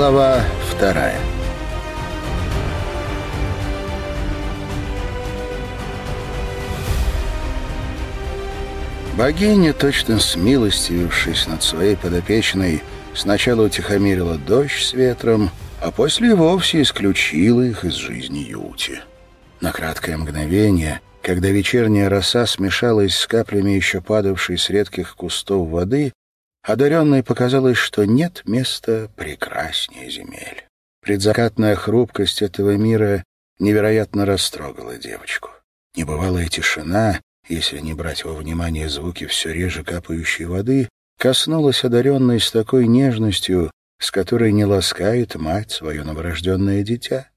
Глава вторая Богиня, точно смилостивившись над своей подопечной, сначала утихомирила дождь с ветром, а после вовсе исключила их из жизни Юти. На краткое мгновение, когда вечерняя роса смешалась с каплями еще падавшей с редких кустов воды, одаренной показалось, что нет места прекраснее земель. Предзакатная хрупкость этого мира невероятно растрогала девочку. Небывалая тишина, если не брать во внимание звуки все реже капающей воды, коснулась одаренной с такой нежностью, с которой не ласкает мать свое новорожденное дитя.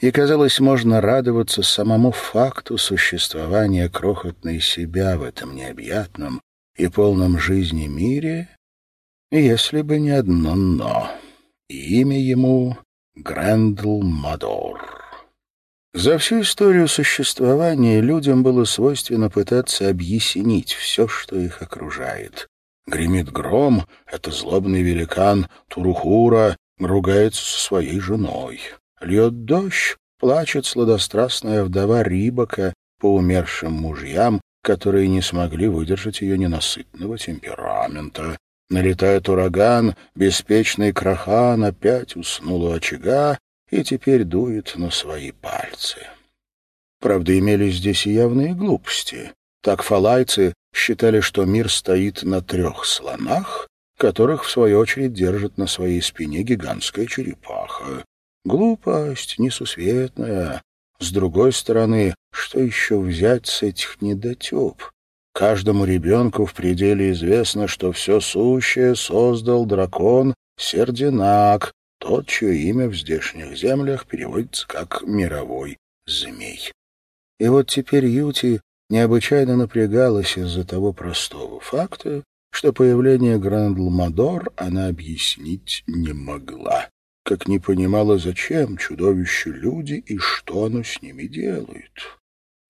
И, казалось, можно радоваться самому факту существования крохотной себя в этом необъятном и полном жизни мире, если бы не одно «но». Имя ему — Грэндл Мадор. За всю историю существования людям было свойственно пытаться объяснить все, что их окружает. Гремит гром — это злобный великан Турухура, ругается со своей женой. Льет дождь, плачет сладострастная вдова Рибака по умершим мужьям, которые не смогли выдержать ее ненасытного темперамента. Налетает ураган, беспечный крахан опять уснул у очага и теперь дует на свои пальцы. Правда, имелись здесь и явные глупости. Так фалайцы считали, что мир стоит на трех слонах, которых, в свою очередь, держит на своей спине гигантская черепаха. Глупость несусветная. С другой стороны, что еще взять с этих недотеп? Каждому ребенку в пределе известно, что все сущее создал дракон Сердинак, тот, чье имя в здешних землях переводится как «мировой змей». И вот теперь Юти необычайно напрягалась из-за того простого факта, что появление Грандл-Мадор она объяснить не могла, как не понимала, зачем чудовищу люди и что оно с ними делает.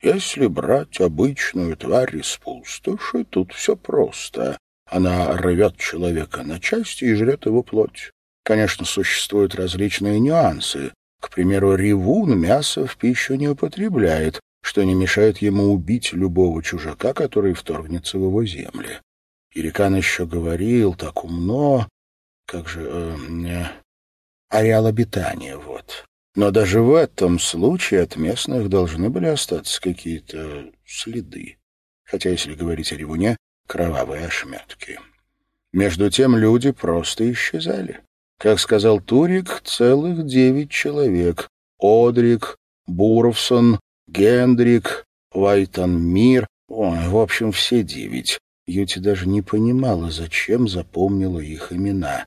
Если брать обычную тварь из пустоши, тут все просто. Она рвет человека на части и жрет его плоть. Конечно, существуют различные нюансы. К примеру, ревун мясо в пищу не употребляет, что не мешает ему убить любого чужака, который вторгнется в его земли. Ирикан еще говорил так умно, как же... Э, ареал обитания, вот. Но даже в этом случае от местных должны были остаться какие-то следы. Хотя, если говорить о ревуне, кровавые ошметки. Между тем люди просто исчезали. Как сказал Турик, целых девять человек. Одрик, Буровсон, Гендрик, Вайтанмир, ой, в общем, все девять. Юти даже не понимала, зачем запомнила их имена.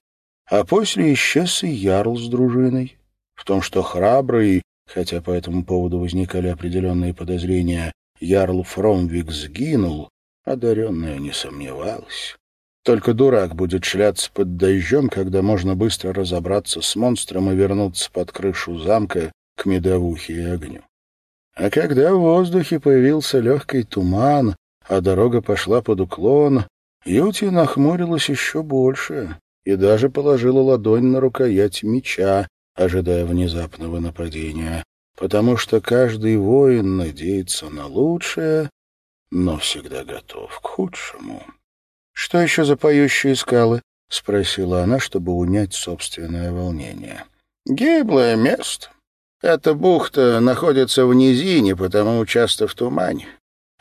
А после исчез и Ярл с дружиной. В том, что храбрый, хотя по этому поводу возникали определенные подозрения, Ярл Фромвик сгинул, одаренная не сомневалась. Только дурак будет шляться под дождем, когда можно быстро разобраться с монстром и вернуться под крышу замка к медовухе и огню. А когда в воздухе появился легкий туман, а дорога пошла под уклон, Юти нахмурилась еще больше и даже положила ладонь на рукоять меча, ожидая внезапного нападения, потому что каждый воин надеется на лучшее, но всегда готов к худшему. — Что еще за поющие скалы? — спросила она, чтобы унять собственное волнение. — Гиблое место. Эта бухта находится в низине, потому часто в тумане.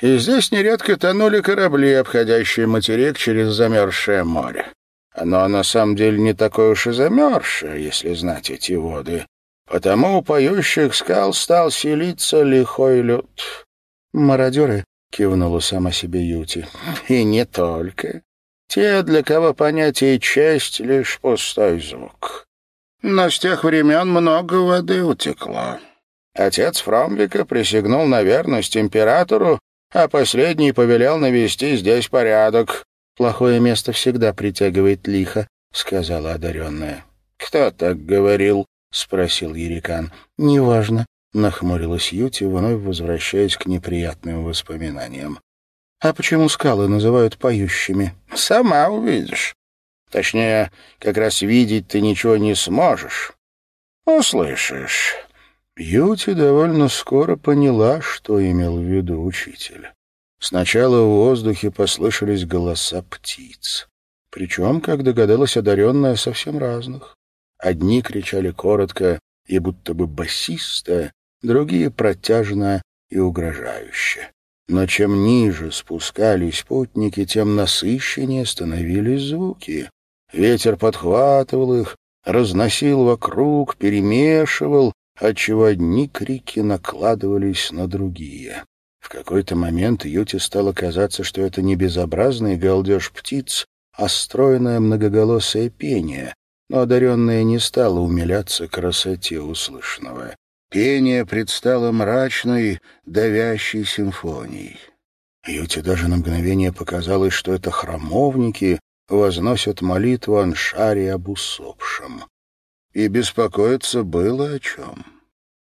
И здесь нередко тонули корабли, обходящие материк через замерзшее море. Оно на самом деле не такое уж и замерзшее, если знать эти воды. Потому у поющих скал стал селиться лихой люд. «Мародеры», — кивнула сама себе Юти. «И не только. Те, для кого понятие «честь» — лишь пустой звук. Но с тех времен много воды утекло. Отец Фромвика присягнул на верность императору, а последний повелел навести здесь порядок. «Плохое место всегда притягивает лихо», — сказала одаренная. «Кто так говорил?» — спросил Ерикан. «Неважно», — нахмурилась Юти, вновь возвращаясь к неприятным воспоминаниям. «А почему скалы называют поющими?» «Сама увидишь. Точнее, как раз видеть ты ничего не сможешь. Услышишь». Юти довольно скоро поняла, что имел в виду учитель. Сначала в воздухе послышались голоса птиц. Причем, как догадалась одаренная, совсем разных. Одни кричали коротко и будто бы басисто, другие протяжно и угрожающе. Но чем ниже спускались путники, тем насыщеннее становились звуки. Ветер подхватывал их, разносил вокруг, перемешивал, отчего одни крики накладывались на другие. В какой-то момент Юте стало казаться, что это не безобразный галдеж птиц, а стройное многоголосое пение, но одаренная не стала умиляться красоте услышанного. Пение предстало мрачной, давящей симфонией. Юте даже на мгновение показалось, что это храмовники возносят молитву Аншаре об усопшем. И беспокоиться было о чем.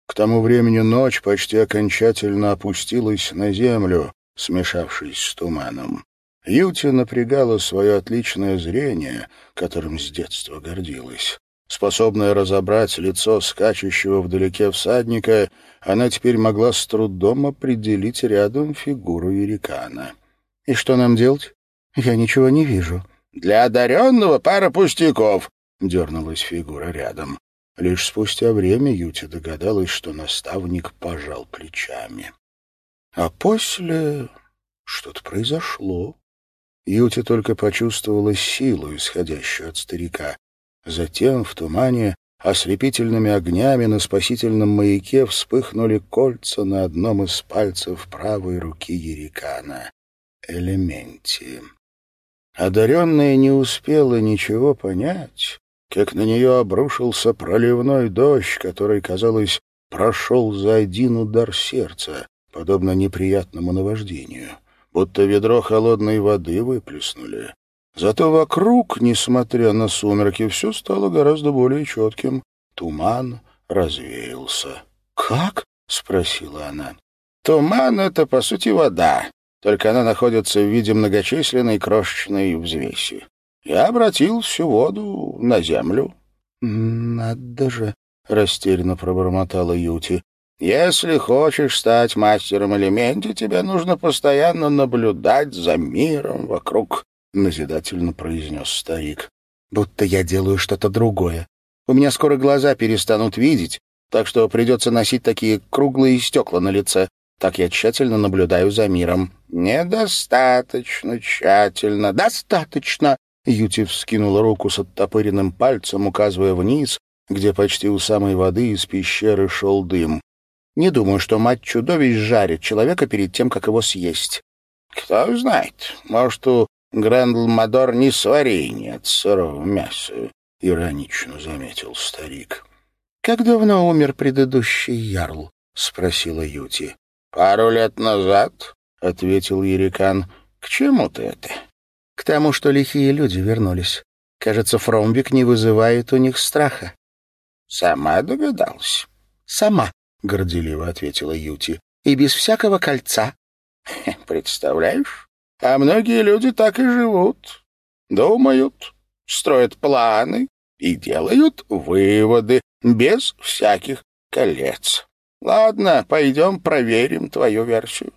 К тому времени ночь почти окончательно опустилась на землю, смешавшись с туманом. Юти напрягала свое отличное зрение, которым с детства гордилась. Способная разобрать лицо скачущего вдалеке всадника, она теперь могла с трудом определить рядом фигуру Ерикана. «И что нам делать? Я ничего не вижу». «Для одаренного пара пустяков», — дернулась фигура рядом. Лишь спустя время Юти догадалась, что наставник пожал плечами. А после что-то произошло. Юти только почувствовала силу, исходящую от старика. Затем в тумане ослепительными огнями на спасительном маяке вспыхнули кольца на одном из пальцев правой руки Ерикана. Элементи. Одаренная не успела ничего понять, как на нее обрушился проливной дождь, который, казалось, прошел за один удар сердца, подобно неприятному наваждению, будто ведро холодной воды выплеснули. Зато вокруг, несмотря на сумерки, все стало гораздо более четким. Туман развеялся. «Как?» — спросила она. «Туман — это, по сути, вода, только она находится в виде многочисленной крошечной взвеси. Я обратил всю воду на землю. — Надо же, — растерянно пробормотала Юти. — Если хочешь стать мастером элементе, тебе нужно постоянно наблюдать за миром вокруг, — назидательно произнес старик. — Будто я делаю что-то другое. У меня скоро глаза перестанут видеть, так что придется носить такие круглые стекла на лице. Так я тщательно наблюдаю за миром. Недостаточно тщательно. Достаточно. Юти вскинула руку с оттопыренным пальцем, указывая вниз, где почти у самой воды из пещеры шел дым. «Не думаю, что мать чудовищ жарит человека перед тем, как его съесть». «Кто знает, может, у Грандл-Мадор не сварение от сырого мяса», — иронично заметил старик. «Как давно умер предыдущий ярл?» — спросила Юти. «Пару лет назад», — ответил Ерикан. «К чему ты это?» К тому, что лихие люди вернулись. Кажется, Фромбик не вызывает у них страха. — Сама догадалась? — Сама, — горделиво ответила Юти. — И без всякого кольца. — Представляешь? А многие люди так и живут. Думают, строят планы и делают выводы без всяких колец. Ладно, пойдем проверим твою версию.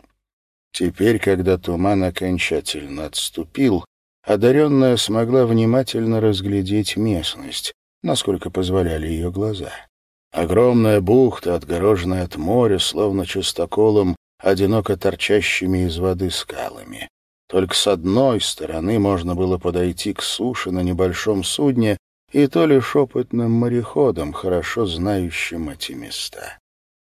Теперь, когда туман окончательно отступил, одаренная смогла внимательно разглядеть местность, насколько позволяли ее глаза. Огромная бухта, отгороженная от моря, словно частоколом, одиноко торчащими из воды скалами. Только с одной стороны можно было подойти к суше на небольшом судне, и то лишь опытным мореходом, хорошо знающим эти места.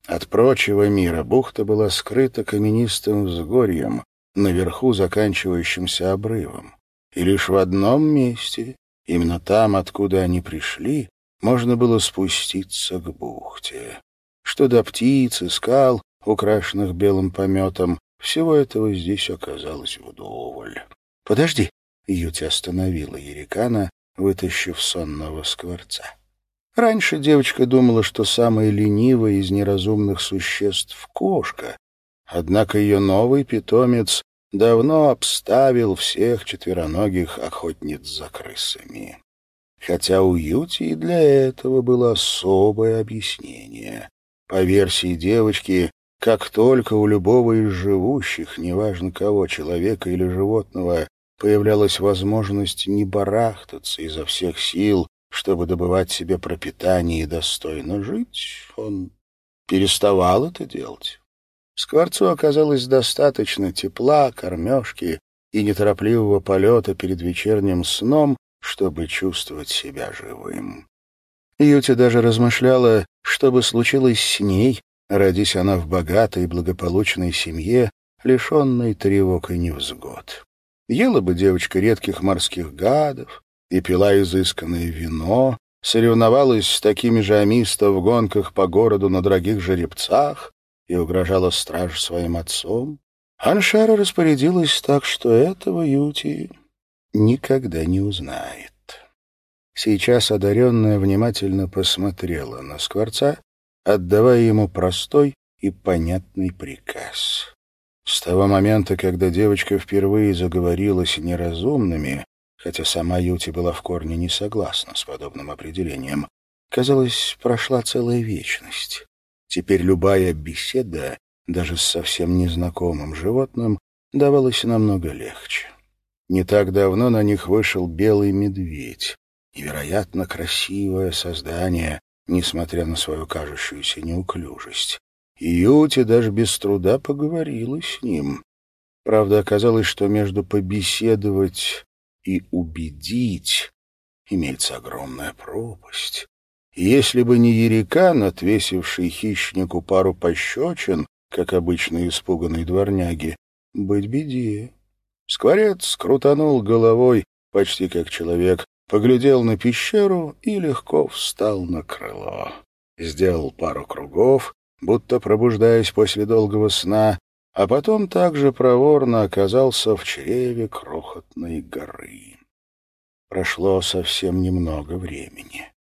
От прочего мира бухта была скрыта каменистым взгорьем, наверху заканчивающимся обрывом. И лишь в одном месте, именно там, откуда они пришли, можно было спуститься к бухте. Что до птиц и скал, украшенных белым пометом, всего этого здесь оказалось вдоволь. — Подожди! — Юти остановила Ерикана, вытащив сонного скворца. Раньше девочка думала, что самая ленивая из неразумных существ — кошка. Однако ее новый питомец давно обставил всех четвероногих охотниц за крысами. Хотя у Юти и для этого было особое объяснение. По версии девочки, как только у любого из живущих, неважно кого, человека или животного, появлялась возможность не барахтаться изо всех сил, чтобы добывать себе пропитание и достойно жить, он переставал это делать. Скворцу оказалось достаточно тепла, кормежки и неторопливого полета перед вечерним сном, чтобы чувствовать себя живым. Юти даже размышляла, что бы случилось с ней, родись она в богатой и благополучной семье, лишенной тревог и невзгод. Ела бы девочка редких морских гадов и пила изысканное вино, соревновалась с такими же амисто в гонках по городу на дорогих жеребцах и угрожала страж своим отцом. Аншара распорядилась так, что этого Юти никогда не узнает. Сейчас одаренная внимательно посмотрела на Скворца, отдавая ему простой и понятный приказ. С того момента, когда девочка впервые заговорила с неразумными, хотя сама Юти была в корне не согласна с подобным определением, казалось, прошла целая вечность. Теперь любая беседа, даже с совсем незнакомым животным, давалась намного легче. Не так давно на них вышел белый медведь, невероятно красивое создание, несмотря на свою кажущуюся неуклюжесть. И Юти даже без труда поговорила с ним. Правда, оказалось, что между побеседовать и убедить имеется огромная пропасть. Если бы не Ерикан, отвесивший хищнику пару пощечин, как обычно испуганные дворняги, быть беде. Скворец крутанул головой, почти как человек, поглядел на пещеру и легко встал на крыло. Сделал пару кругов, будто пробуждаясь после долгого сна, а потом также проворно оказался в чреве крохотной горы. Прошло совсем немного времени.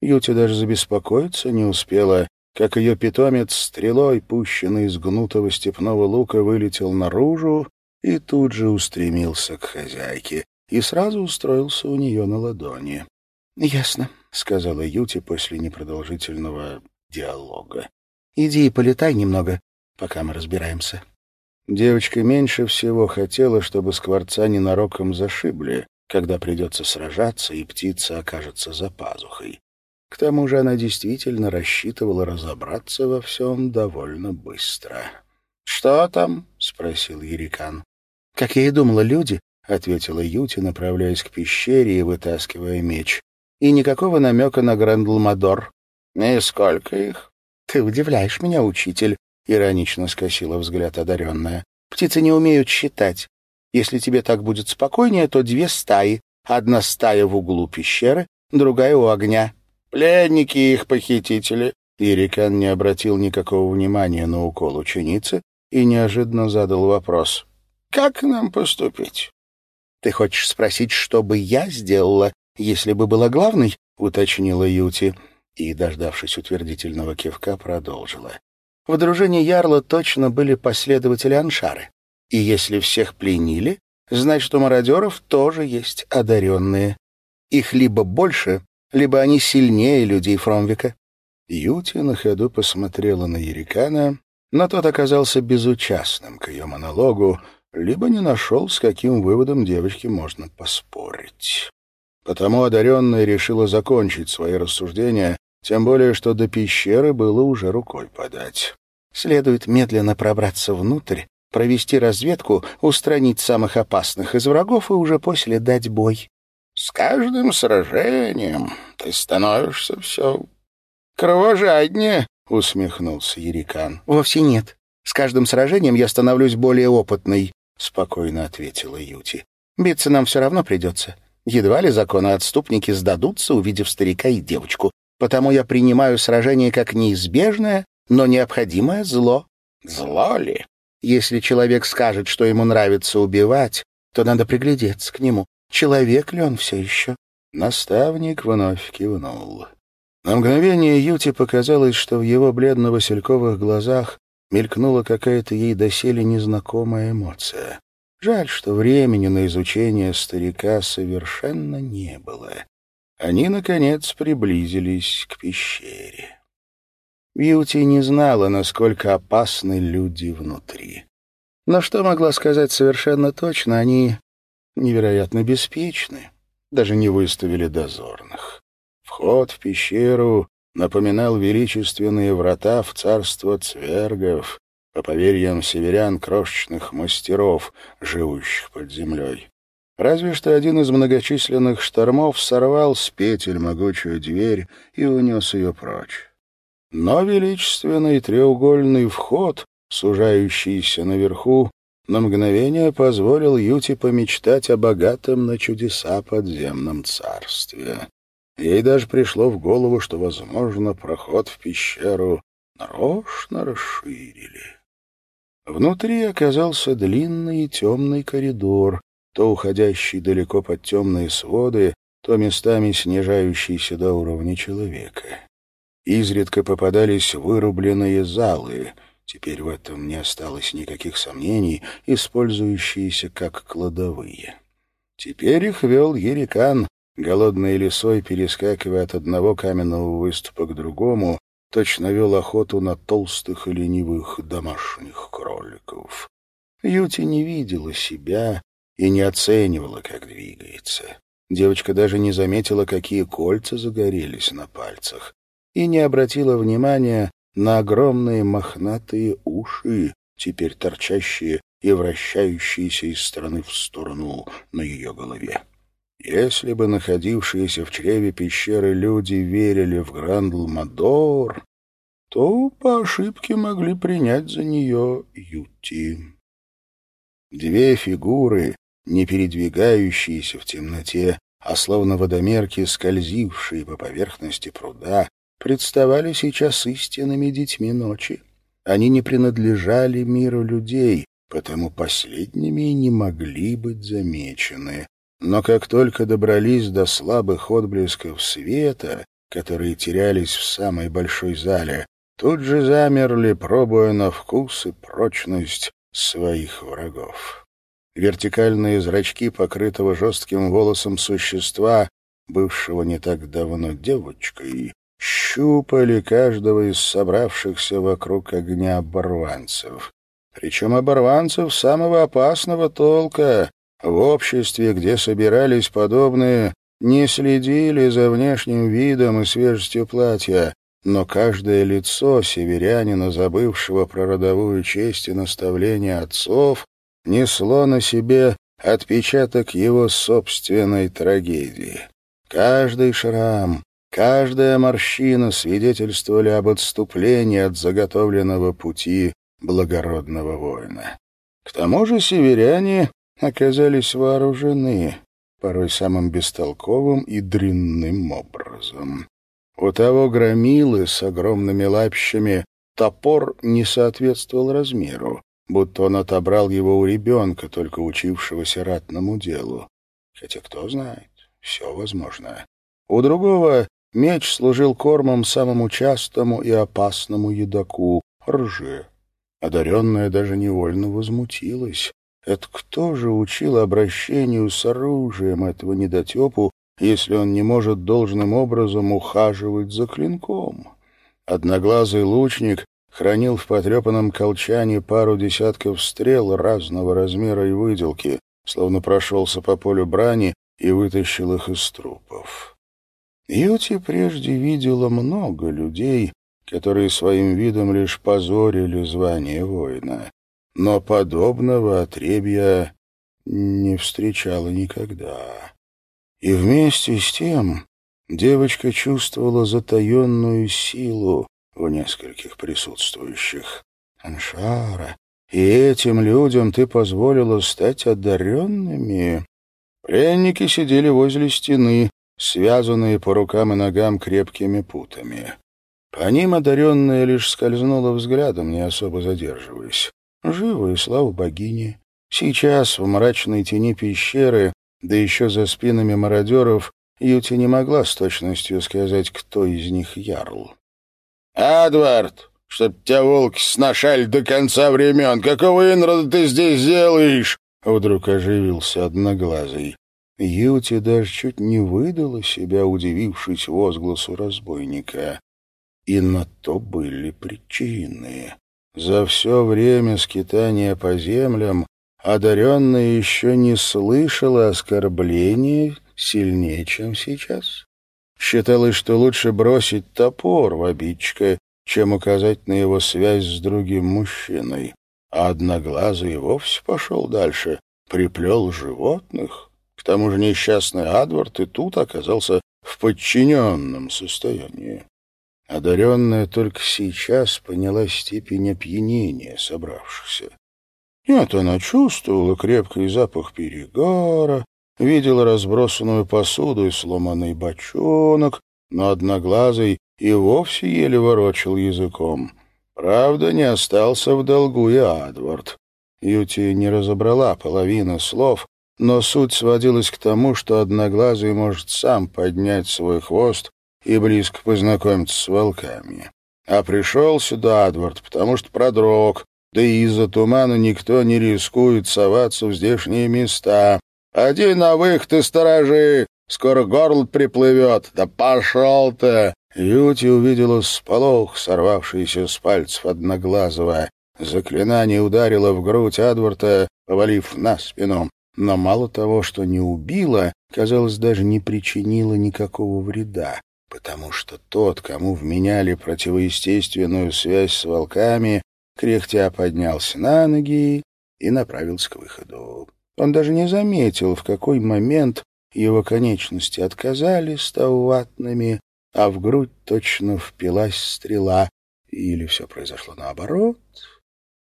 Юти даже забеспокоиться не успела, как ее питомец стрелой, пущенный из гнутого степного лука, вылетел наружу и тут же устремился к хозяйке и сразу устроился у нее на ладони. — Ясно, — сказала Юти после непродолжительного диалога. — Иди и полетай немного, пока мы разбираемся. Девочка меньше всего хотела, чтобы скворца ненароком зашибли, когда придется сражаться, и птица окажется за пазухой. К тому же она действительно рассчитывала разобраться во всем довольно быстро. — Что там? — спросил Ерикан. — Как я и думала, люди, — ответила Юти, направляясь к пещере и вытаскивая меч. — И никакого намека на Грандл-Мадор. — И сколько их. — Ты удивляешь меня, учитель, — иронично скосила взгляд одаренная. — Птицы не умеют считать. Если тебе так будет спокойнее, то две стаи. Одна стая в углу пещеры, другая у огня. Пленники и их похитители. Ерикан не обратил никакого внимания на укол ученицы и неожиданно задал вопрос. «Как нам поступить?» «Ты хочешь спросить, что бы я сделала, если бы была главной?» — уточнила Юти. И, дождавшись утвердительного кивка, продолжила. В дружине Ярла точно были последователи Аншары. И если всех пленили, значит, у мародеров тоже есть одаренные. Их либо больше, либо они сильнее людей Фромвика. Юти на ходу посмотрела на Ерикана, но тот оказался безучастным к ее монологу, либо не нашел, с каким выводом девочке можно поспорить. Потому одаренная решила закончить свои рассуждения, тем более, что до пещеры было уже рукой подать. Следует медленно пробраться внутрь, провести разведку, устранить самых опасных из врагов и уже после дать бой. С каждым сражением ты становишься все кровожаднее, — усмехнулся Ерикан. — Вовсе нет. С каждым сражением я становлюсь более опытной, — спокойно ответила Юти. — Биться нам все равно придется. Едва ли законы-отступники сдадутся, увидев старика и девочку. Потому я принимаю сражение как неизбежное, но необходимое зло. Зло ли? Если человек скажет, что ему нравится убивать, то надо приглядеться к нему. Человек ли он все еще? Наставник вновь кивнул. На мгновение Юте показалось, что в его бледно-васильковых глазах мелькнула какая-то ей доселе незнакомая эмоция. Жаль, что времени на изучение старика совершенно не было. Они, наконец, приблизились к пещере. Бьюти не знала, насколько опасны люди внутри. Но что могла сказать совершенно точно, они невероятно беспечны, даже не выставили дозорных. Вход в пещеру напоминал величественные врата в царство цвергов, по поверьям северян крошечных мастеров, живущих под землей. Разве что один из многочисленных штормов сорвал с петель могучую дверь и унес ее прочь. Но величественный треугольный вход, сужающийся наверху, на мгновение позволил Юте помечтать о богатом на чудеса подземном царстве. Ей даже пришло в голову, что, возможно, проход в пещеру нарочно расширили. Внутри оказался длинный и темный коридор, то уходящий далеко под темные своды, то местами снижающийся до уровня человека. Изредка попадались вырубленные залы, теперь в этом не осталось никаких сомнений, использующиеся как кладовые. Теперь их вел Ерикан, голодной лисой перескакивая от одного каменного выступа к другому, точно вел охоту на толстых и ленивых домашних кроликов. Юти не видела себя и не оценивала, как двигается. Девочка даже не заметила, какие кольца загорелись на пальцах, и не обратила внимания на огромные мохнатые уши, теперь торчащие и вращающиеся из стороны в сторону на ее голове. Если бы находившиеся в чреве пещеры люди верили в Грандл-Мадор, то по ошибке могли принять за нее Юти. Две фигуры, не передвигающиеся в темноте, а словно водомерки, скользившие по поверхности пруда, представали сейчас истинными детьми ночи. Они не принадлежали миру людей, потому последними не могли быть замечены. Но как только добрались до слабых отблесков света, которые терялись в самой большой зале, тут же замерли, пробуя на вкус и прочность своих врагов. Вертикальные зрачки покрытого жестким волосом существа, бывшего не так давно девочкой, щупали каждого из собравшихся вокруг огня оборванцев. Причем оборванцев самого опасного толка, в обществе, где собирались подобные, не следили за внешним видом и свежестью платья, но каждое лицо северянина, забывшего про родовую честь и наставления отцов, несло на себе отпечаток его собственной трагедии. Каждый шрам, каждая морщина свидетельствовали об отступлении от заготовленного пути благородного воина. К тому же северяне оказались вооружены, порой самым бестолковым и дрянным образом. У того громилы с огромными лапищами топор не соответствовал размеру, будто он отобрал его у ребенка, только учившегося ратному делу. Хотя кто знает, все возможно. У другого меч служил кормом самому частому и опасному едоку — рже. Одаренная даже невольно возмутилась. Это кто же учил обращению с оружием этого недотепу, если он не может должным образом ухаживать за клинком? Одноглазый лучник хранил в потрепанном колчане пару десятков стрел разного размера и выделки, словно прошелся по полю брани и вытащил их из трупов. Юти прежде видела много людей, которые своим видом лишь позорили звание воина но подобного отребья не встречала никогда. И вместе с тем девочка чувствовала затаенную силу в нескольких присутствующих. «Аншара, и этим людям ты позволила стать одаренными?» Пленники сидели возле стены, связанные по рукам и ногам крепкими путами. По ним одаренная лишь скользнула взглядом, не особо задерживаясь. Живы, слава богине. Сейчас, в мрачной тени пещеры, да еще за спинами мародеров, Юти не могла с точностью сказать, кто из них ярл. «Адвард, чтоб тебя волки сношали до конца времен, какого инрода ты здесь делаешь?» — Вдруг оживился одноглазый. Юти даже чуть не выдала себя, удивившись возгласу разбойника. И на то были причины. За все время скитания по землям одаренная еще не слышала оскорблений сильнее, чем сейчас. Считалось, что лучше бросить топор в обидчика, чем указать на его связь с другим мужчиной. А одноглазый вовсе пошел дальше, приплел животных. К тому же несчастный Адвард и тут оказался в подчиненном состоянии. Одаренная только сейчас поняла степень опьянения собравшихся. Нет, она чувствовала крепкий запах перегара, видела разбросанную посуду и сломанный бочонок, но одноглазый и вовсе еле ворочил языком. Правда, не остался в долгу и Адвард. Юти не разобрала половины слов, но суть сводилась к тому, что Одноглазый может сам поднять свой хвост и близко познакомиться с волками. А пришел сюда Адвард, потому что продрог, да и из-за тумана никто не рискует соваться в здешние места. «Один на выход и сторожи! Скоро горло приплывет! Да пошел ты!» Юти увидела сполох, сорвавшийся с пальцев Одноглазого. Заклинание ударило в грудь Адварта, повалив на спину. Но мало того, что не убило, казалось, даже не причинило никакого вреда, потому что тот, кому вменяли противоестественную связь с волками, кряхтя поднялся на ноги и направился к выходу. Он даже не заметил, в какой момент его конечности отказались, став ватными, а в грудь точно впилась стрела. Или все произошло наоборот?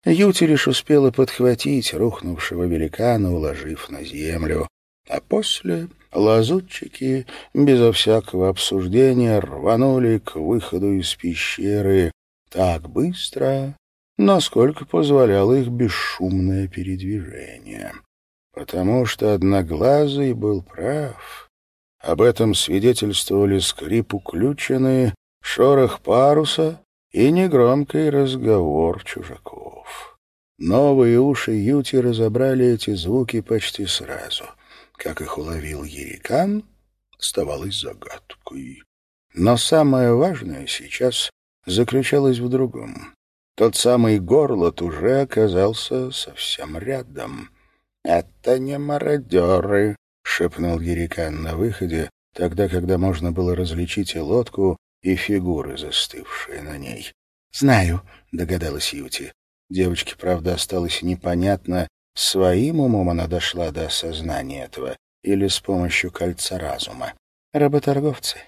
Юти лишь успела подхватить рухнувшего великана, уложив на землю. А после лазутчики, безо всякого обсуждения, рванули к выходу из пещеры так быстро, насколько позволяло их бесшумное передвижение. Потому что Одноглазый был прав. Об этом свидетельствовали скрип уключены, шорох паруса и негромкий разговор чужаков. Новые уши Юти разобрали эти звуки почти сразу. Как их уловил Ерикан, оставалось загадкой. Но самое важное сейчас заключалось в другом. Тот самый горлот уже оказался совсем рядом. «Это не мародеры», — шепнул Ерикан на выходе, тогда, когда можно было различить и лодку, и фигуры, застывшие на ней. «Знаю», — догадалась Юти. Девочке, правда, осталось непонятно, своим умом она дошла до осознания этого или с помощью кольца разума. «Работорговцы.